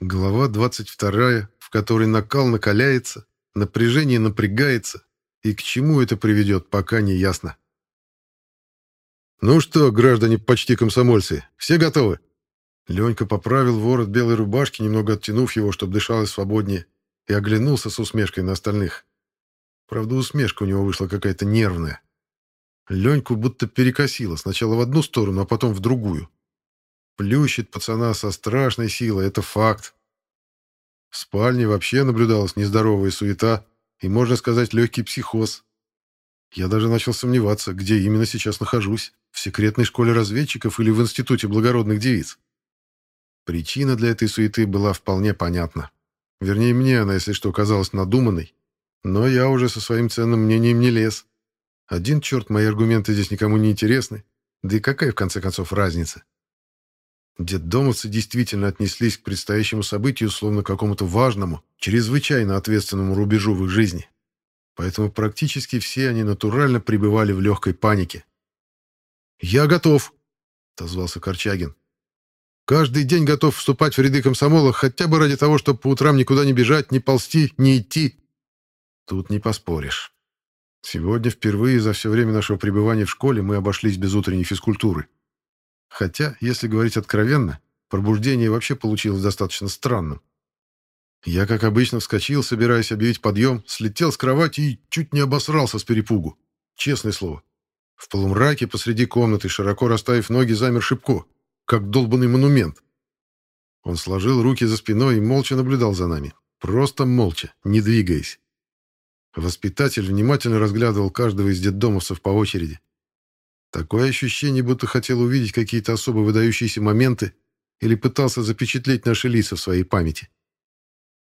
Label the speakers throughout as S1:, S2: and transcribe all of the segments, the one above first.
S1: Глава 22, в которой накал накаляется, напряжение напрягается, и к чему это приведет, пока не ясно. «Ну что, граждане почти комсомольцы, все готовы?» Ленька поправил ворот белой рубашки, немного оттянув его, чтобы дышалось свободнее, и оглянулся с усмешкой на остальных. Правда, усмешка у него вышла какая-то нервная. Леньку будто перекосило, сначала в одну сторону, а потом в другую. Плющит пацана со страшной силой, это факт. В спальне вообще наблюдалась нездоровая суета и, можно сказать, легкий психоз. Я даже начал сомневаться, где именно сейчас нахожусь, в секретной школе разведчиков или в институте благородных девиц. Причина для этой суеты была вполне понятна. Вернее, мне она, если что, казалась надуманной. Но я уже со своим ценным мнением не лез. Один черт, мои аргументы здесь никому не интересны. Да и какая, в конце концов, разница? Детдомовцы действительно отнеслись к предстоящему событию словно к какому-то важному, чрезвычайно ответственному рубежу в их жизни. Поэтому практически все они натурально пребывали в легкой панике. «Я готов», — отозвался Корчагин. «Каждый день готов вступать в ряды комсомола хотя бы ради того, чтобы по утрам никуда не бежать, не ползти, не идти». Тут не поспоришь. Сегодня впервые за все время нашего пребывания в школе мы обошлись без утренней физкультуры. Хотя, если говорить откровенно, пробуждение вообще получилось достаточно странным. Я, как обычно, вскочил, собираясь объявить подъем, слетел с кровати и чуть не обосрался с перепугу. Честное слово. В полумраке посреди комнаты, широко расставив ноги, замер Шипко, как долбанный монумент. Он сложил руки за спиной и молча наблюдал за нами. Просто молча, не двигаясь. Воспитатель внимательно разглядывал каждого из детдомовцев по очереди. Такое ощущение, будто хотел увидеть какие-то особо выдающиеся моменты или пытался запечатлеть наши лица в своей памяти.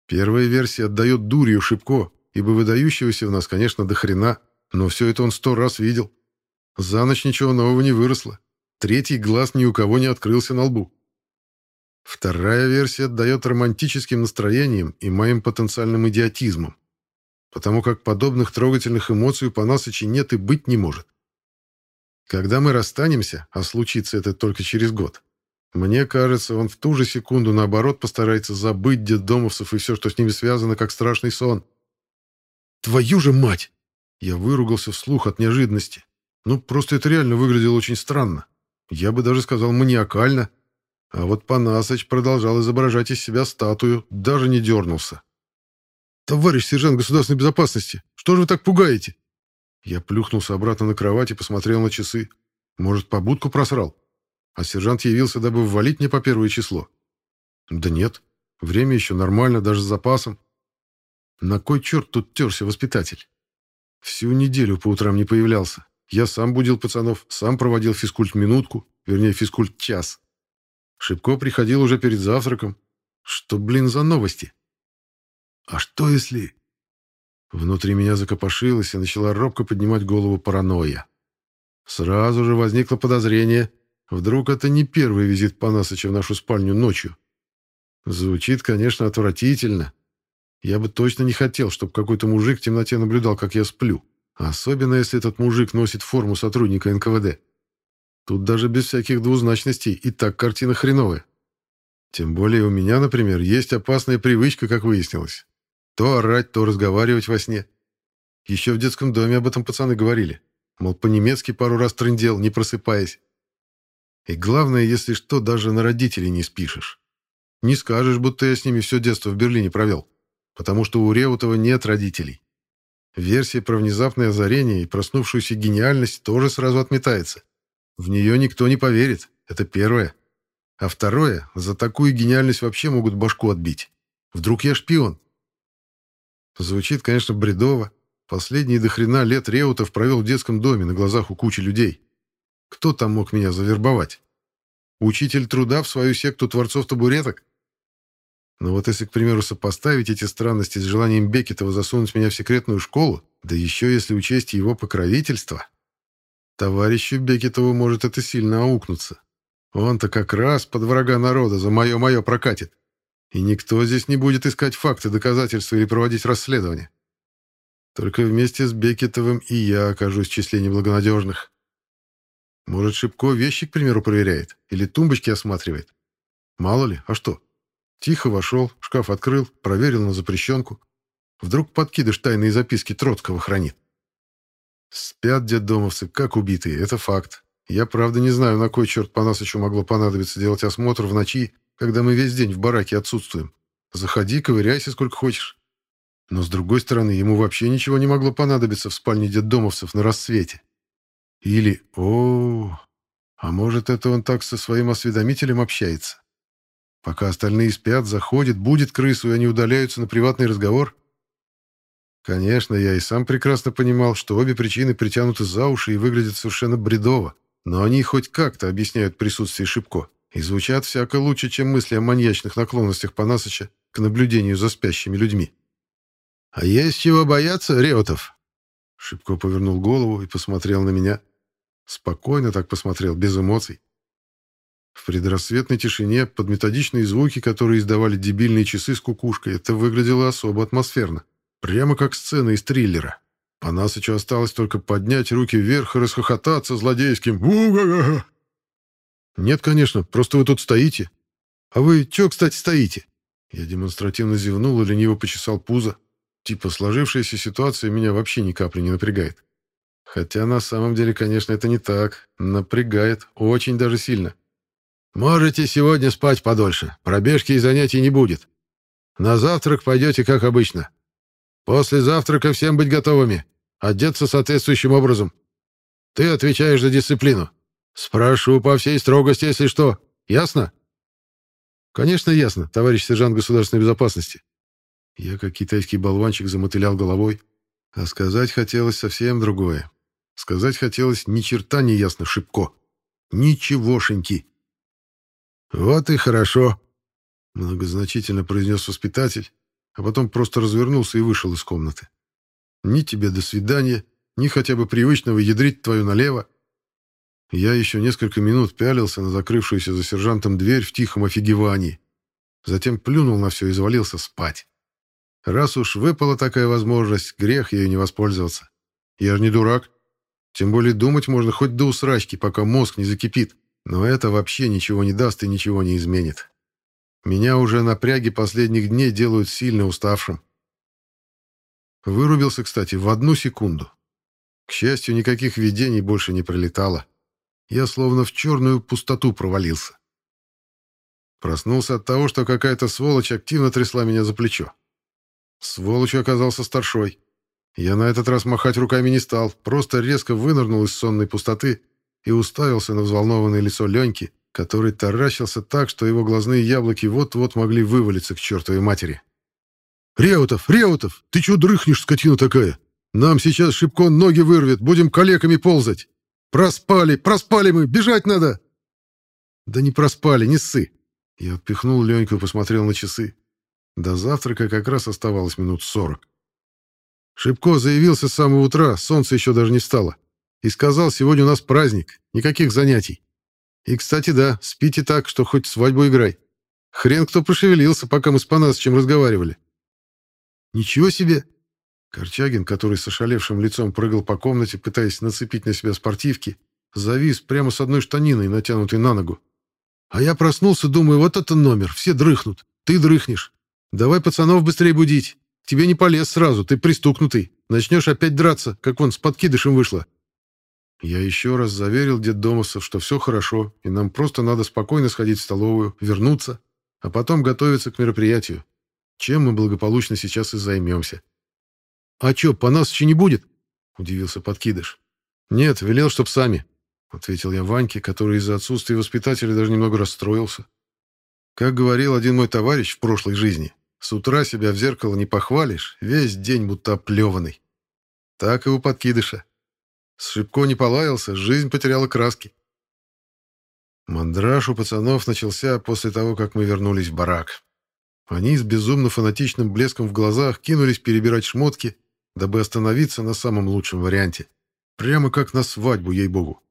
S1: Первая версия отдает дурью Шибко, ибо выдающегося в нас, конечно, до хрена, но все это он сто раз видел. За ночь ничего нового не выросло. Третий глаз ни у кого не открылся на лбу. Вторая версия отдает романтическим настроением и моим потенциальным идиотизмом, потому как подобных трогательных эмоций у Панасыча нет и быть не может. Когда мы расстанемся, а случится это только через год, мне кажется, он в ту же секунду, наоборот, постарается забыть детдомовцев и все, что с ними связано, как страшный сон. «Твою же мать!» Я выругался вслух от неожиданности. Ну, просто это реально выглядело очень странно. Я бы даже сказал маниакально. А вот Панасыч продолжал изображать из себя статую, даже не дернулся. «Товарищ сержант государственной безопасности, что же вы так пугаете?» Я плюхнулся обратно на кровать и посмотрел на часы. Может, побудку просрал? А сержант явился, дабы ввалить мне по первое число. Да нет, время еще нормально, даже с запасом. На кой черт тут терся воспитатель? Всю неделю по утрам не появлялся. Я сам будил пацанов, сам проводил физкульт-минутку, вернее, физкульт-час. Шибко приходил уже перед завтраком. Что, блин, за новости? А что если... Внутри меня закопошилось и начала робко поднимать голову паранойя. Сразу же возникло подозрение, вдруг это не первый визит Панасыча в нашу спальню ночью. Звучит, конечно, отвратительно. Я бы точно не хотел, чтобы какой-то мужик в темноте наблюдал, как я сплю. Особенно, если этот мужик носит форму сотрудника НКВД. Тут даже без всяких двузначностей и так картина хреновая. Тем более у меня, например, есть опасная привычка, как выяснилось. То орать, то разговаривать во сне. Еще в детском доме об этом пацаны говорили. Мол, по-немецки пару раз трындел, не просыпаясь. И главное, если что, даже на родителей не спишешь. Не скажешь, будто я с ними все детство в Берлине провел. Потому что у Реутова нет родителей. Версия про внезапное озарение и проснувшуюся гениальность тоже сразу отметается. В нее никто не поверит. Это первое. А второе, за такую гениальность вообще могут башку отбить. Вдруг я шпион? Звучит, конечно, бредово. Последние до хрена лет Реутов провел в детском доме на глазах у кучи людей. Кто там мог меня завербовать? Учитель труда в свою секту творцов табуреток? Но вот если, к примеру, сопоставить эти странности с желанием Бекетова засунуть меня в секретную школу, да еще если учесть его покровительство, товарищу Бекетову может это сильно аукнуться. Он-то как раз под врага народа за мое-мое прокатит. И никто здесь не будет искать факты, доказательства или проводить расследование. Только вместе с Бекетовым и я окажусь в числе неблагонадежных. Может, Шипко вещи, к примеру, проверяет или тумбочки осматривает. Мало ли, а что? Тихо вошел, шкаф открыл, проверил на запрещенку. Вдруг подкидыш тайные записки Троцкого хранит. Спят детдомовцы, как убитые, это факт. Я, правда, не знаю, на кой черт по нас еще могло понадобиться делать осмотр в ночи, когда мы весь день в бараке отсутствуем. Заходи, ковыряйся сколько хочешь. Но, с другой стороны, ему вообще ничего не могло понадобиться в спальне детдомовцев на рассвете. Или, о, а может, это он так со своим осведомителем общается? Пока остальные спят, заходит, будет крысу, и они удаляются на приватный разговор? Конечно, я и сам прекрасно понимал, что обе причины притянуты за уши и выглядят совершенно бредово, но они хоть как-то объясняют присутствие Шипко и звучат всяко лучше, чем мысли о маньячных наклонностях Панасыча к наблюдению за спящими людьми. «А есть чего бояться, Реутов?» Шипко повернул голову и посмотрел на меня. Спокойно так посмотрел, без эмоций. В предрассветной тишине, под методичные звуки, которые издавали дебильные часы с кукушкой, это выглядело особо атмосферно. Прямо как сцена из триллера. По Насычу осталось только поднять руки вверх и расхохотаться злодейским у «Нет, конечно, просто вы тут стоите. А вы чё, кстати, стоите?» Я демонстративно зевнул и лениво почесал пузо. Типа, сложившаяся ситуация меня вообще ни капли не напрягает. Хотя на самом деле, конечно, это не так. Напрягает. Очень даже сильно. «Можете сегодня спать подольше. Пробежки и занятий не будет. На завтрак пойдете, как обычно. После завтрака всем быть готовыми. Одеться соответствующим образом. Ты отвечаешь за дисциплину. Спрошу по всей строгости, если что. Ясно? Конечно, ясно, товарищ сержант государственной безопасности. Я, как китайский болванчик, замотылял головой. А сказать хотелось совсем другое. Сказать хотелось ни черта не ясно, шибко. Ничегошеньки. Вот и хорошо, многозначительно произнес воспитатель, а потом просто развернулся и вышел из комнаты. Ни тебе до свидания, ни хотя бы привычного ядрить твою налево. Я еще несколько минут пялился на закрывшуюся за сержантом дверь в тихом офигевании. Затем плюнул на все и завалился спать. Раз уж выпала такая возможность, грех ею не воспользоваться. Я же не дурак. Тем более думать можно хоть до усрачки, пока мозг не закипит. Но это вообще ничего не даст и ничего не изменит. Меня уже напряги последних дней делают сильно уставшим. Вырубился, кстати, в одну секунду. К счастью, никаких видений больше не пролетало. Я словно в черную пустоту провалился. Проснулся от того, что какая-то сволочь активно трясла меня за плечо. Сволочью оказался старшой. Я на этот раз махать руками не стал, просто резко вынырнул из сонной пустоты и уставился на взволнованное лицо Леньки, который таращился так, что его глазные яблоки вот-вот могли вывалиться к чертовой матери. «Реутов, Реутов, ты чего дрыхнешь, скотина такая? Нам сейчас шибко ноги вырвет, будем калеками ползать. Проспали, проспали мы, бежать надо!» «Да не проспали, не ссы!» Я отпихнул Леньку и посмотрел на часы. До завтрака как раз оставалось минут сорок. Шибко заявился с самого утра, солнце еще даже не встало, и сказал, сегодня у нас праздник, никаких занятий. И, кстати, да, спите так, что хоть свадьбу играй. Хрен кто пошевелился, пока мы с Панасычем разговаривали. Ничего себе! Корчагин, который с ошалевшим лицом прыгал по комнате, пытаясь нацепить на себя спортивки, завис прямо с одной штаниной, натянутой на ногу. А я проснулся, думаю, вот это номер, все дрыхнут, ты дрыхнешь. Давай пацанов быстрее будить. тебе не полез сразу, ты пристукнутый. Начнешь опять драться, как вон с подкидышем вышло. Я еще раз заверил детдомовцев, что все хорошо, и нам просто надо спокойно сходить в столовую, вернуться, а потом готовиться к мероприятию, чем мы благополучно сейчас и займемся. «А что, по нас еще не будет?» — удивился подкидыш. «Нет, велел, чтоб сами», — ответил я Ваньке, который из-за отсутствия воспитателя даже немного расстроился. Как говорил один мой товарищ в прошлой жизни, с утра себя в зеркало не похвалишь, весь день будто оплеванный. Так и у подкидыша. Шибко не полаялся, жизнь потеряла краски. Мандраж у пацанов начался после того, как мы вернулись в барак. Они с безумно фанатичным блеском в глазах кинулись перебирать шмотки, дабы остановиться на самом лучшем варианте. Прямо как на свадьбу, ей-богу.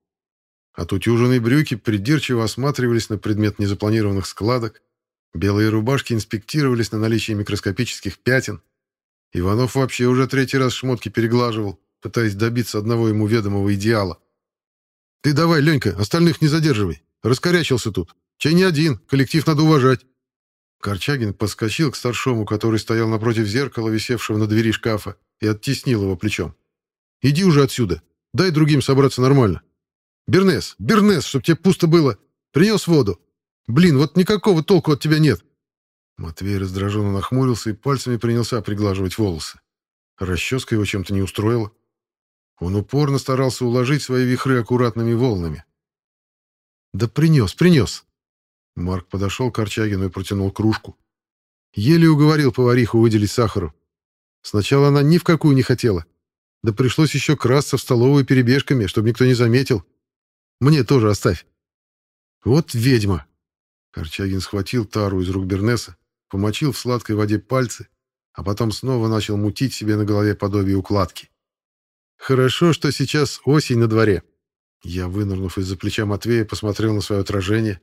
S1: Отутюженные брюки придирчиво осматривались на предмет незапланированных складок, белые рубашки инспектировались на наличие микроскопических пятен. Иванов вообще уже третий раз шмотки переглаживал, пытаясь добиться одного ему ведомого идеала. «Ты давай, Ленька, остальных не задерживай. Раскорячился тут. Чай не один, коллектив надо уважать». Корчагин подскочил к старшому, который стоял напротив зеркала, висевшего на двери шкафа, и оттеснил его плечом. «Иди уже отсюда. Дай другим собраться нормально. Бернес, Бернес, чтоб тебе пусто было. Принес воду. Блин, вот никакого толку от тебя нет». Матвей раздраженно нахмурился и пальцами принялся приглаживать волосы. Расческа его чем-то не устроила. Он упорно старался уложить свои вихры аккуратными волнами. «Да принес, принес!» Марк подошел к Арчагину и протянул кружку. Еле уговорил повариху выделить сахару. Сначала она ни в какую не хотела. Да пришлось еще красться в столовую перебежками, чтобы никто не заметил. Мне тоже оставь. Вот ведьма. Корчагин схватил тару из рук Бернеса, помочил в сладкой воде пальцы, а потом снова начал мутить себе на голове подобие укладки. Хорошо, что сейчас осень на дворе. Я, вынырнув из-за плеча Матвея, посмотрел на свое отражение,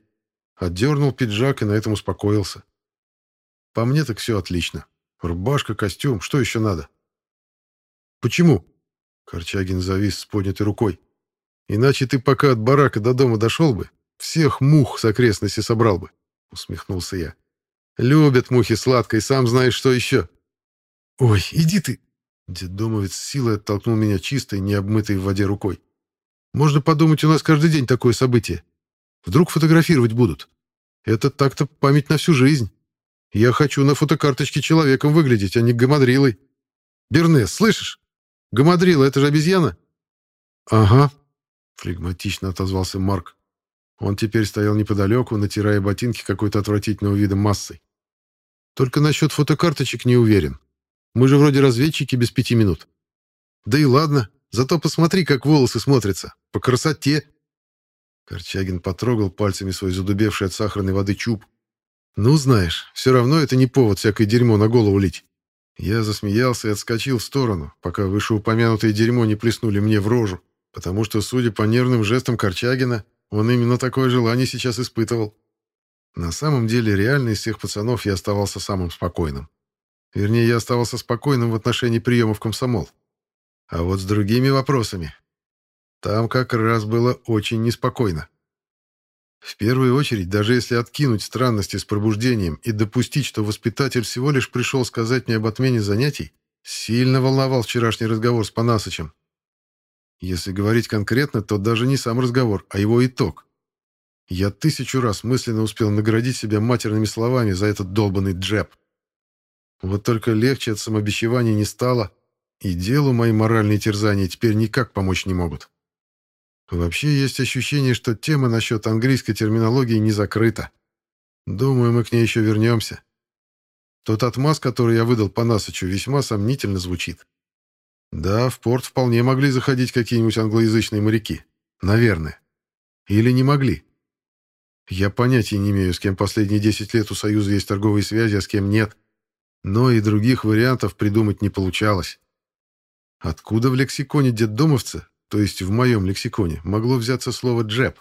S1: отдернул пиджак и на этом успокоился. По мне так все отлично. Рубашка, костюм, что еще надо? Почему? Корчагин завис с поднятой рукой. Иначе ты пока от барака до дома дошел бы, всех мух с окрестности собрал бы, усмехнулся я. Любят мухи сладкой, сам знаешь, что еще. Ой, иди ты, Деддомовец с силой оттолкнул меня чистой, необмытой в воде рукой. «Можно подумать, у нас каждый день такое событие. Вдруг фотографировать будут. Это так-то память на всю жизнь. Я хочу на фотокарточке человеком выглядеть, а не гамадрилой. Бернес, слышишь? Гамадрила — это же обезьяна?» «Ага», — флегматично отозвался Марк. Он теперь стоял неподалеку, натирая ботинки какой-то отвратительного вида массой. «Только насчет фотокарточек не уверен. Мы же вроде разведчики без пяти минут. Да и ладно, зато посмотри, как волосы смотрятся. По красоте. Корчагин потрогал пальцами свой задубевший от сахарной воды чуб. Ну, знаешь, все равно это не повод всякое дерьмо на голову лить. Я засмеялся и отскочил в сторону, пока вышеупомянутое дерьмо не плеснули мне в рожу, потому что, судя по нервным жестам Корчагина, он именно такое желание сейчас испытывал. На самом деле, реально из всех пацанов я оставался самым спокойным. Вернее, я оставался спокойным в отношении приема в комсомол. А вот с другими вопросами... Там как раз было очень неспокойно. В первую очередь, даже если откинуть странности с пробуждением и допустить, что воспитатель всего лишь пришел сказать мне об отмене занятий, сильно волновал вчерашний разговор с Панасычем. Если говорить конкретно, то даже не сам разговор, а его итог. Я тысячу раз мысленно успел наградить себя матерными словами за этот долбанный джеб. Вот только легче от самобичевания не стало, и делу мои моральные терзания теперь никак помочь не могут. Вообще есть ощущение, что тема насчет английской терминологии не закрыта. Думаю, мы к ней еще вернемся. Тот отмаз, который я выдал по Насычу, весьма сомнительно звучит. Да, в порт вполне могли заходить какие-нибудь англоязычные моряки. Наверное. Или не могли. Я понятия не имею, с кем последние 10 лет у Союза есть торговые связи, а с кем нет но и других вариантов придумать не получалось. Откуда в лексиконе детдомовца, то есть в моем лексиконе, могло взяться слово «джеб»?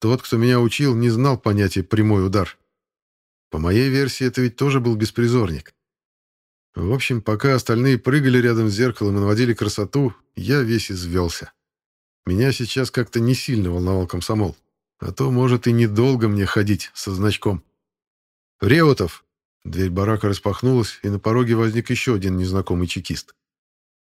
S1: Тот, кто меня учил, не знал понятия «прямой удар». По моей версии, это ведь тоже был беспризорник. В общем, пока остальные прыгали рядом с зеркалом и наводили красоту, я весь извелся. Меня сейчас как-то не сильно волновал комсомол. А то, может, и недолго мне ходить со значком. «Реутов!» Дверь барака распахнулась, и на пороге возник еще один незнакомый чекист.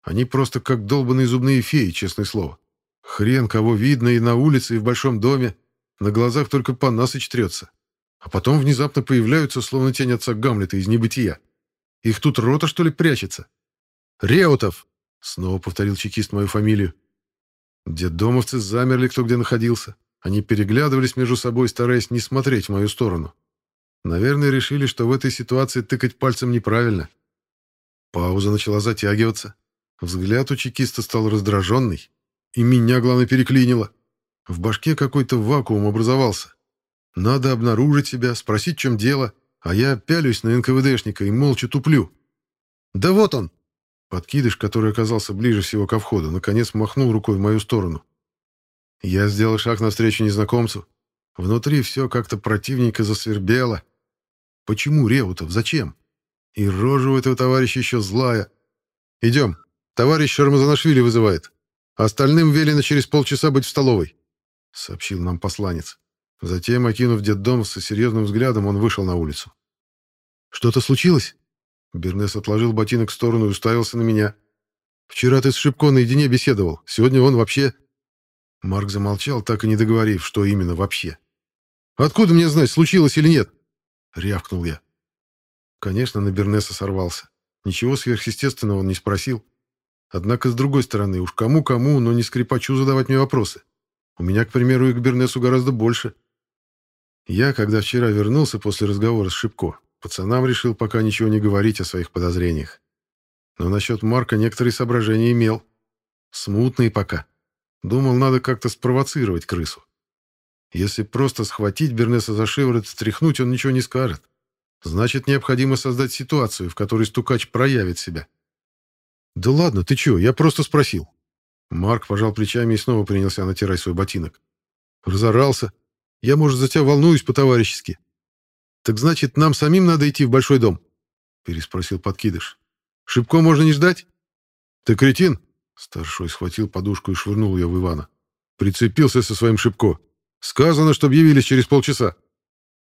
S1: Они просто как долбанные зубные феи, честное слово. Хрен кого видно и на улице, и в большом доме. На глазах только Панасыч трется. А потом внезапно появляются, словно тень отца Гамлета из небытия. Их тут рота, что ли, прячется? «Реутов!» — снова повторил чекист мою фамилию. Деддомовцы замерли, кто где находился. Они переглядывались между собой, стараясь не смотреть в мою сторону. Наверное, решили, что в этой ситуации тыкать пальцем неправильно. Пауза начала затягиваться. Взгляд у чекиста стал раздраженный. И меня, главное, переклинило. В башке какой-то вакуум образовался. Надо обнаружить себя, спросить, в чем дело, а я пялюсь на НКВДшника и молча туплю. «Да вот он!» Подкидыш, который оказался ближе всего ко входу, наконец махнул рукой в мою сторону. Я сделал шаг навстречу незнакомцу. Внутри все как-то противненько засвербело. Почему Реутов? Зачем? И рожа у этого товарища еще злая. Идем. Товарищ Шармазанашвили вызывает. Остальным велено через полчаса быть в столовой, — сообщил нам посланец. Затем, окинув детдом со серьезным взглядом, он вышел на улицу. «Что-то случилось?» Бернес отложил ботинок в сторону и уставился на меня. «Вчера ты с Шипко наедине беседовал. Сегодня он вообще...» Марк замолчал, так и не договорив, что именно вообще. «Откуда мне знать, случилось или нет?» — рявкнул я. Конечно, на Бернеса сорвался. Ничего сверхъестественного он не спросил. Однако, с другой стороны, уж кому-кому, но не скрипачу задавать мне вопросы. У меня, к примеру, и к Бернесу гораздо больше. Я, когда вчера вернулся после разговора с Шипко, пацанам решил пока ничего не говорить о своих подозрениях. Но насчет Марка некоторые соображения имел. Смутные пока. Думал, надо как-то спровоцировать крысу. Если просто схватить Бернеса за шиворот стряхнуть, он ничего не скажет. Значит, необходимо создать ситуацию, в которой стукач проявит себя. «Да ладно, ты чё, я просто спросил». Марк пожал плечами и снова принялся натирать свой ботинок. Разорался. Я, может, за тебя волнуюсь по-товарищески. Так значит, нам самим надо идти в большой дом? Переспросил подкидыш. Шибко можно не ждать? Ты кретин? Старшой схватил подушку и швырнул ее в Ивана. Прицепился со своим Шибко. Сказано, чтобы явились через полчаса.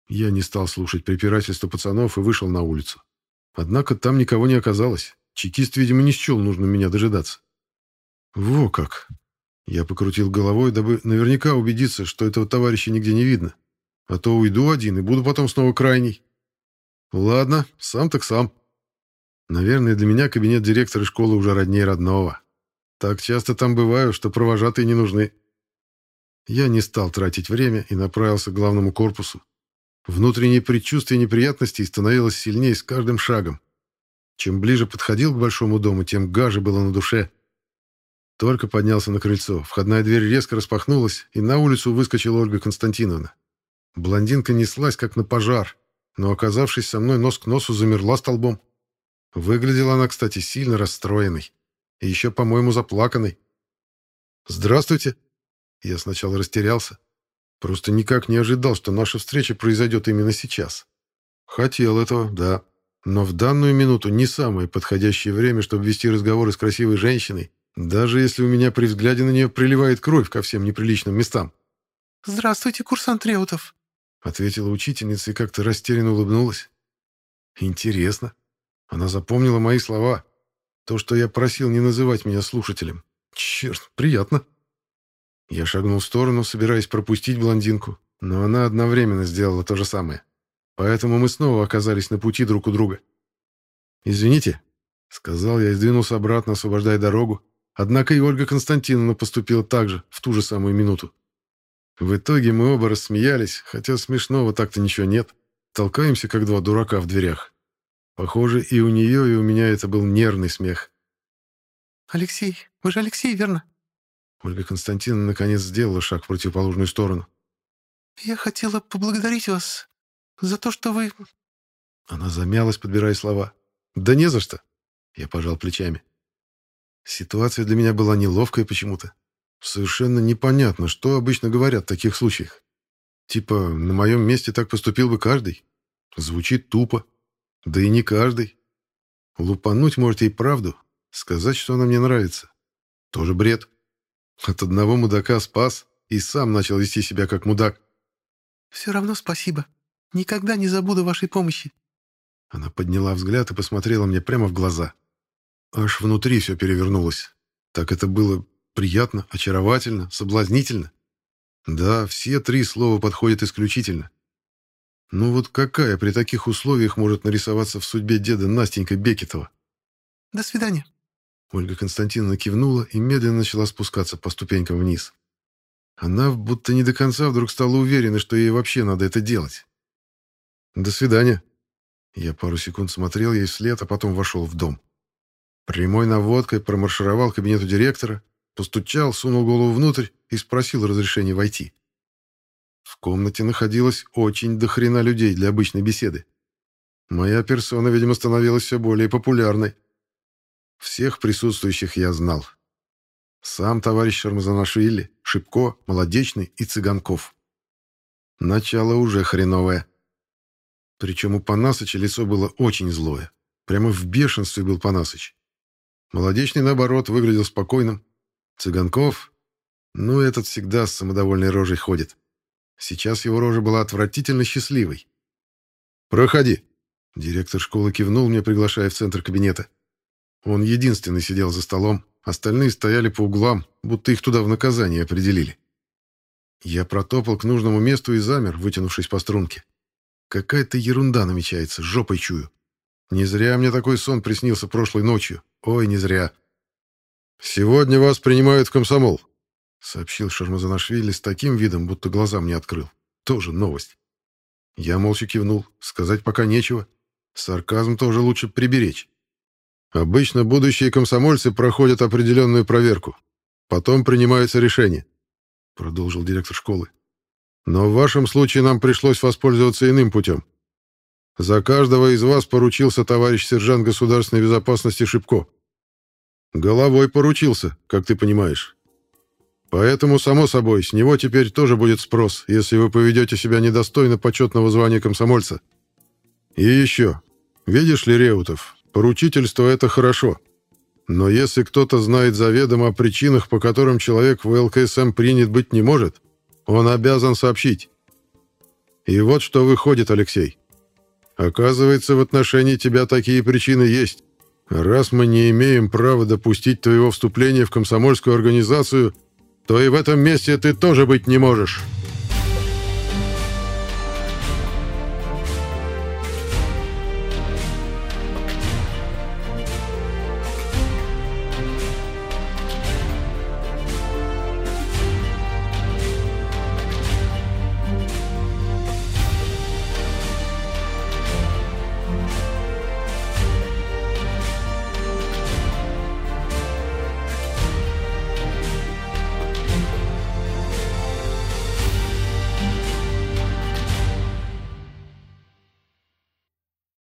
S1: Я не стал слушать препирательства пацанов и вышел на улицу. Однако там никого не оказалось. Чекист, видимо, не счел нужным меня дожидаться. Во как! Я покрутил головой, дабы наверняка убедиться, что этого товарища нигде не видно. А то уйду один и буду потом снова крайний. Ладно, сам так сам. Наверное, для меня кабинет директора школы уже роднее родного. Так часто там бываю, что провожатые не нужны. Я не стал тратить время и направился к главному корпусу. Внутреннее предчувствие неприятностей становилось сильнее с каждым шагом. Чем ближе подходил к большому дому, тем гаже было на душе. Только поднялся на крыльцо. Входная дверь резко распахнулась, и на улицу выскочила Ольга Константиновна. Блондинка неслась, как на пожар, но, оказавшись со мной нос к носу, замерла столбом. Выглядела она, кстати, сильно расстроенной. И еще, по-моему, заплаканной. «Здравствуйте!» Я сначала растерялся. Просто никак не ожидал, что наша встреча произойдет именно сейчас. Хотел этого, да. Но в данную минуту не самое подходящее время, чтобы вести разговоры с красивой женщиной, даже если у меня при взгляде на нее приливает кровь ко всем неприличным местам.
S2: «Здравствуйте, курсант Реутов», —
S1: ответила учительница и как-то растерянно улыбнулась. «Интересно. Она запомнила мои слова. То, что я просил не называть меня слушателем. Черт, приятно». Я шагнул в сторону, собираясь пропустить блондинку, но она одновременно сделала то же самое. Поэтому мы снова оказались на пути друг у друга. «Извините», — сказал я и сдвинулся обратно, освобождая дорогу. Однако и Ольга Константиновна поступила так же, в ту же самую минуту. В итоге мы оба рассмеялись, хотя смешного так-то ничего нет. Толкаемся, как два дурака в дверях. Похоже, и у нее, и у меня это был нервный смех.
S2: «Алексей, вы же Алексей, верно?»
S1: Ольга Константиновна наконец сделала шаг в противоположную сторону.
S2: «Я хотела поблагодарить вас за то, что вы...»
S1: Она замялась, подбирая слова. «Да не за что!» Я пожал плечами. Ситуация для меня была неловкая почему-то. Совершенно непонятно, что обычно говорят в таких случаях. Типа, на моем месте так поступил бы каждый. Звучит тупо. Да и не каждый. Лупануть можете и правду. Сказать, что она мне нравится. Тоже бред. От одного мудака спас и сам начал вести себя как мудак.
S2: «Все равно спасибо. Никогда не забуду вашей помощи».
S1: Она подняла взгляд и посмотрела мне прямо в глаза. Аж внутри все перевернулось. Так это было приятно, очаровательно, соблазнительно. Да, все три слова подходят исключительно. Ну вот какая при таких условиях может нарисоваться в судьбе деда Настенька Бекетова?
S2: «До свидания»,
S1: Ольга Константиновна кивнула и медленно начала спускаться по ступенькам вниз. Она будто не до конца вдруг стала уверена, что ей вообще надо это делать. «До свидания». Я пару секунд смотрел ей вслед, а потом вошел в дом. Прямой наводкой промаршировал к кабинету директора, постучал, сунул голову внутрь и спросил разрешения войти. В комнате находилось очень дохрена людей для обычной беседы. Моя персона, видимо, становилась все более популярной. Всех присутствующих я знал. Сам товарищ Шармазанашвили, Шипко, Молодечный и Цыганков. Начало уже хреновое. Причем у Панасыча лицо было очень злое. Прямо в бешенстве был Панасыч. Молодечный, наоборот, выглядел спокойным. Цыганков, ну, этот всегда с самодовольной рожей ходит. Сейчас его рожа была отвратительно счастливой. «Проходи». Директор школы кивнул мне, приглашая в центр кабинета. Он единственный сидел за столом, остальные стояли по углам, будто их туда в наказание определили. Я протопал к нужному месту и замер, вытянувшись по струнке. Какая-то ерунда намечается, жопой чую. Не зря мне такой сон приснился прошлой ночью. Ой, не зря. «Сегодня вас принимают в комсомол», — сообщил Шармазанашвили с таким видом, будто глазам не открыл. Тоже новость. Я молча кивнул. Сказать пока нечего. Сарказм тоже лучше приберечь. Обычно будущие комсомольцы проходят определенную проверку. Потом принимается решение, — продолжил директор школы. Но в вашем случае нам пришлось воспользоваться иным путем. За каждого из вас поручился товарищ сержант государственной безопасности Шипко. Головой поручился, как ты понимаешь. Поэтому, само собой, с него теперь тоже будет спрос, если вы поведете себя недостойно почетного звания комсомольца. И еще. Видишь ли, Реутов, поручительство — это хорошо. Но если кто-то знает заведомо о причинах, по которым человек в ЛКСМ принят быть не может, он обязан сообщить. И вот что выходит, Алексей. Оказывается, в отношении тебя такие причины есть. Раз мы не имеем права допустить твоего вступления в комсомольскую организацию, то и в этом месте ты тоже быть не можешь».